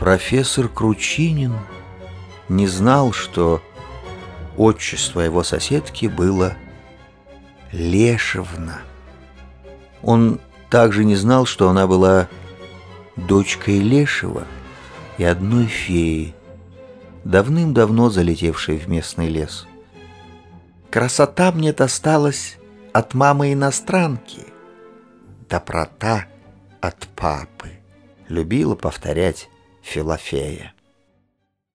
Профессор Кручинин не знал, что отчество его соседки было Лешевна. Он также не знал, что она была дочкой Лешего и одной феи, давным-давно залетевшей в местный лес. «Красота мне досталась от мамы-иностранки, доброта от папы», любила повторять Филофея.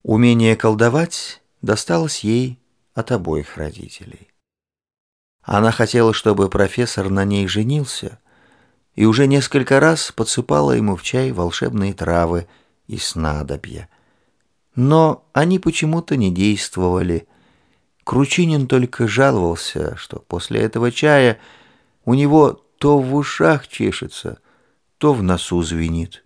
Умение колдовать досталось ей от обоих родителей. Она хотела, чтобы профессор на ней женился, и уже несколько раз подсыпала ему в чай волшебные травы и снадобья. Но они почему-то не действовали. Кручинин только жаловался, что после этого чая у него то в ушах чешется, то в носу звенит.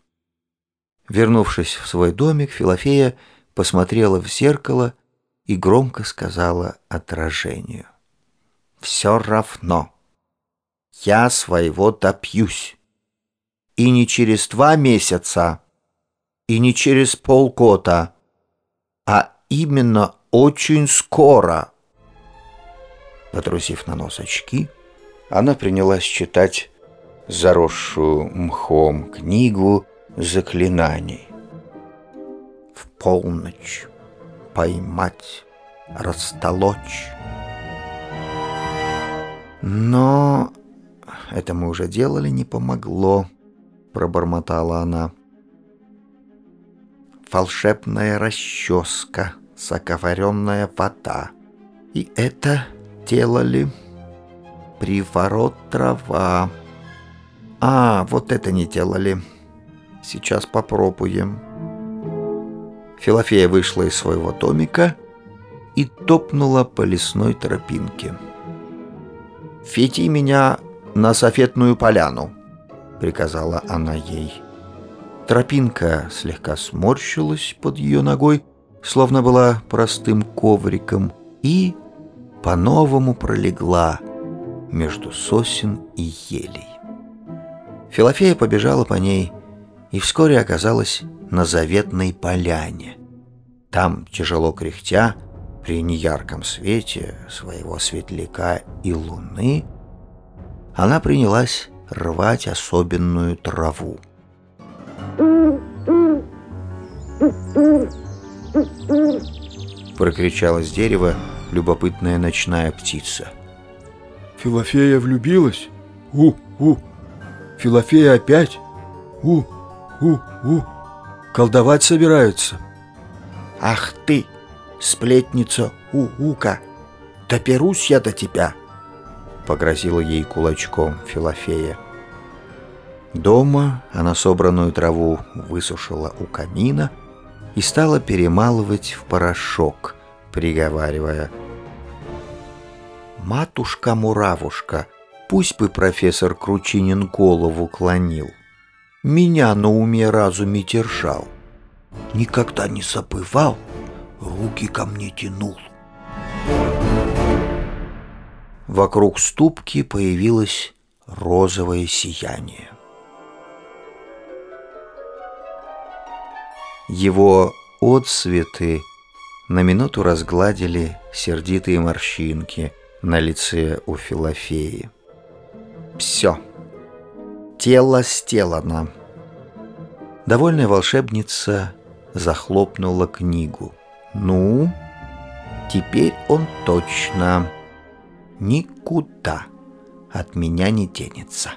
Вернувшись в свой домик, Филофея посмотрела в зеркало и громко сказала отражению. «Все равно. Я своего допьюсь. И не через два месяца, и не через полгода, а именно очень скоро». Потрусив на нос очки, она принялась читать заросшую мхом книгу заклинаний. В полночь поймать, растолочь. Но это мы уже делали, не помогло, пробормотала она. Волшебная расческа, соковаренная вода. И это делали приворот трава. А, вот это не делали. Сейчас попробуем. Филофея вышла из своего домика и топнула по лесной тропинке. «Фети меня на софетную поляну», — приказала она ей. Тропинка слегка сморщилась под ее ногой, словно была простым ковриком, и по-новому пролегла между сосен и елей. Филофея побежала по ней и вскоре оказалась на заветной поляне. Там, тяжело кряхтя, при неярком свете своего светляка и луны, она принялась рвать особенную траву. Прокричала с дерева любопытная ночная птица. Филофея влюбилась? У-у! Филофея опять? У-у-у! Колдовать собираются? Ах ты, сплетница У-ука! Доперусь я до тебя! Погрозила ей кулачком Филофея. Дома она собранную траву высушила у камина и стала перемалывать в порошок, приговаривая «Матушка-муравушка, пусть бы профессор Кручинин голову клонил, меня на уме разуме держал, никогда не забывал, руки ко мне тянул». Вокруг ступки появилось розовое сияние. Его отсветы на минуту разгладили сердитые морщинки на лице у Филофеи. Все. Тело стелано. Довольная волшебница захлопнула книгу. Ну, теперь он точно никуда от меня не денется.